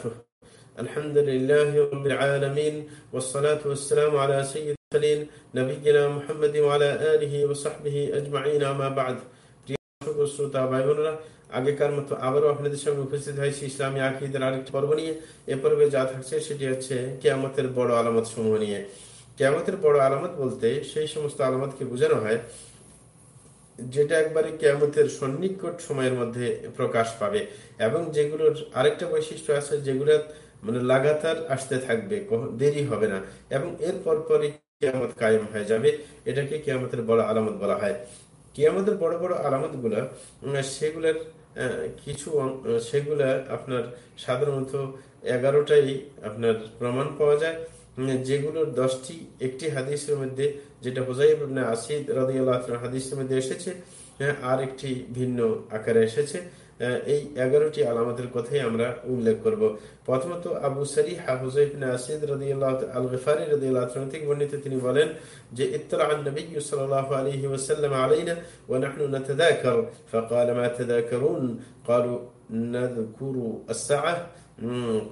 وبركاته الحمد لله رب العالمين والصلاة والسلام على سيد المرسلين نبينا محمد وعلى آله وصحبه أجمعين أما بعد শ্রোতা ভাই বোনেরা আগেকার মতো আবারও আপনাদের সামনে উপস্থিত হয়েছি ইসলামী আকিদের আরেকটি পর্ব নিয়ে এ পর্বে যা থাকছে সেটি হচ্ছে কেয়ামতের বড় আলামত সমূহ নিয়ে কেয়ামতের বড় আলামত বলতে সেই সমস্ত আলামতকে বোঝানো হয় যেটা একবারে কেয়ামতের সন্নিকট সময়ের মধ্যে প্রকাশ পাবে এবং যেগুলোর আরেকটা বৈশিষ্ট্য আছে যেগুলো মানে লাগাতার আসতে থাকবে দেরি হবে না এবং এর পরপরই কেয়ামত কায়েম হয়ে যাবে। এটাকে কেয়ামতের বড় আলামত বলা হয়। কেয়ামতের বড় বড় আলামতগুলা সেগুলোর কিছু সেগুলা আপনার সাধারণত এগারোটাই আপনার প্রমাণ পাওয়া যায়। যেগুলোর দশটি একটি হাদিসের মধ্যে যেটা হোজাইব আসিদ রাদিয়াল্লাহ হাদিসের মধ্যে এসেছে আর একটি ভিন্ন আকারে এসেছে এই এগারোটি আলামতের কথাই আমরা উল্লেখ করব প্রথমত আবু সারি হাহুজাইবিন আসিদ রাদিয়াল্লাহ আল গফারি রাদিয়াল্লাহ থেকে বর্ণিত তিনি বলেন যে ইত্তলা আন নবী সাল্লাল্লাহু আলাইহি ওয়াসাল্লাম আলাইনা ওয়া নাহনু নাতাযাকার فقال ما تذاكرون قالوا نذكر الساعه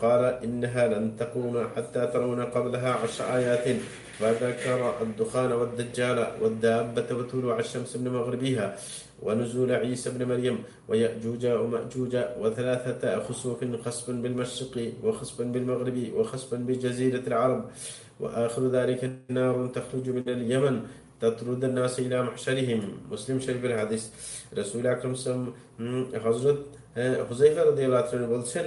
قال إنها لن تقوم حتى ترون قبلها عشر آيات. وذكر الدخان والدجال والدابة وطلوع الشمس من مغربها ونزول عيسى بن مريم ويأجوج ومأجوج وثلاثة خسوف خصب بالمشرق وخصب بالمغرب وخصب بجزيرة العرب. وآخر ذلك نار تخرج من اليمن তৎরুদ নাস ইলা মাহশারিহিম মুসলিম শরীফের হাদিস রসুল আকরম সাম হজরত হুজাইফা রাদিয়াল্লাহু তাআলা বলছেন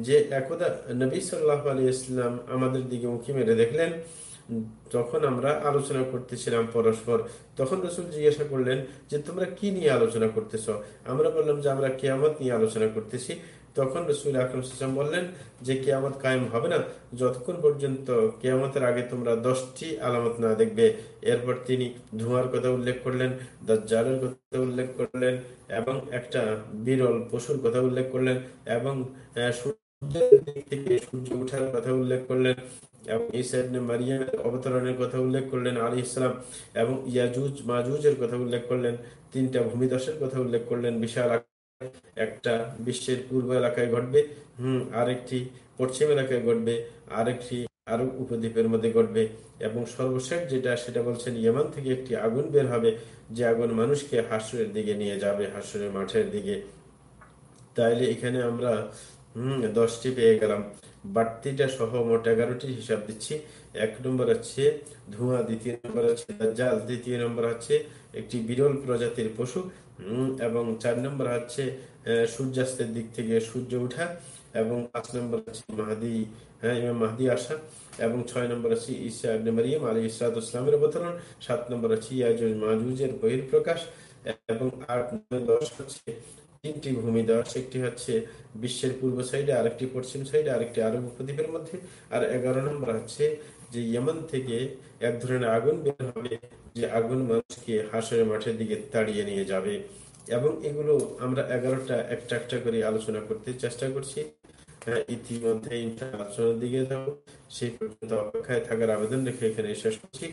যে একদা নবী সাল্লাল্লাহু আলাইহি ইসলাম আমাদের দিকে উঁকি মেরে দেখলেন তখন আমরা আলোচনা করতেছিলাম পরস্পর, তখন রসুল জিজ্ঞাসা করলেন যে, তোমরা কি নিয়ে আলোচনা করতেছ? আমরা বললাম যে, আমরা কেয়ামত নিয়ে আলোচনা করতেছি। তখন রসুল আকরম বললেন যে, কেয়ামত কায়েম হবে না। যতক্ষণ পর্যন্ত কেয়ামতের আগে তোমরা দশটি আলামত না দেখবে, এরপর তিনি ধোঁয়ার কথা উল্লেখ করলেন, দাজ্জালের কথা উল্লেখ করলেন এবং একটা বিরল পশুর কথা উল্লেখ করলেন এবং সূর্য কথা উল্লেখ করলেন এবং মারিয়ামের অবতরণের কথা উল্লেখ করলেন আলী ইসলাম এবং ইয়াজুজ মাজুজের কথা উল্লেখ করলেন তিনটা ভূমিদশের কথা উল্লেখ করলেন বিশাল একটা বিশ্বের পূর্ব এলাকায় ঘটবে হম আরেকটি পশ্চিম এলাকায় ঘটবে আরেকটি আরব উপদ্বীপের মধ্যে ঘটবে এবং সর্বশেষ যেটা সেটা বলছেন ইয়েমান থেকে একটি আগুন বের হবে যে আগুন মানুষকে হাসুরের দিকে নিয়ে যাবে হাসুরের মাঠের দিকে তাইলে এখানে আমরা দশটি পেয়ে গেলাম। বাড়তিটা সহ মোট এগারোটি হিসাব দিচ্ছি। এক নম্বর হচ্ছে ধোঁয়া, দ্বিতীয় নম্বর হচ্ছে জাল, দ্বিতীয় নম্বর হচ্ছে একটি বিরল প্রজাতির পশু এবং চার নম্বর হচ্ছে সূর্যাস্তের দিক থেকে সূর্য উঠা এবং পাঁচ নম্বর হচ্ছে মাহাদি হ্যাঁ মাহাদি আসা, এবং ছয় নম্বর আছে ইসা মারিয়াম আলী ইসরাত ইসলামের অবতরণ, সাত নম্বর আছে ইয়াজুজ মাহুজের বহির্প্রকাশ এবং আট দশ হচ্ছে তিনটি ভূমি দেওয়া একটি হচ্ছে বিশ্বের পূর্ব সাইডে আরেকটি পশ্চিম সাইডে আরেকটি আরব উপদ্বীপের মধ্যে। আর এগারো নম্বর হচ্ছে যে ইয়েমন থেকে এক ধরনের আগুন বের হবে যে আগুন মানুষকে হাসের মাঠের দিকে তাড়িয়ে নিয়ে যাবে। এবং এগুলো আমরা এগারোটা একটা একটা করে আলোচনা করতে চেষ্টা করছি। হ্যাঁ, ইতিমধ্যে আলোচনার দিকে যাব। সেই পর্যন্ত অপেক্ষায় থাকার আবেদন রেখে এখানে শেষ করছি।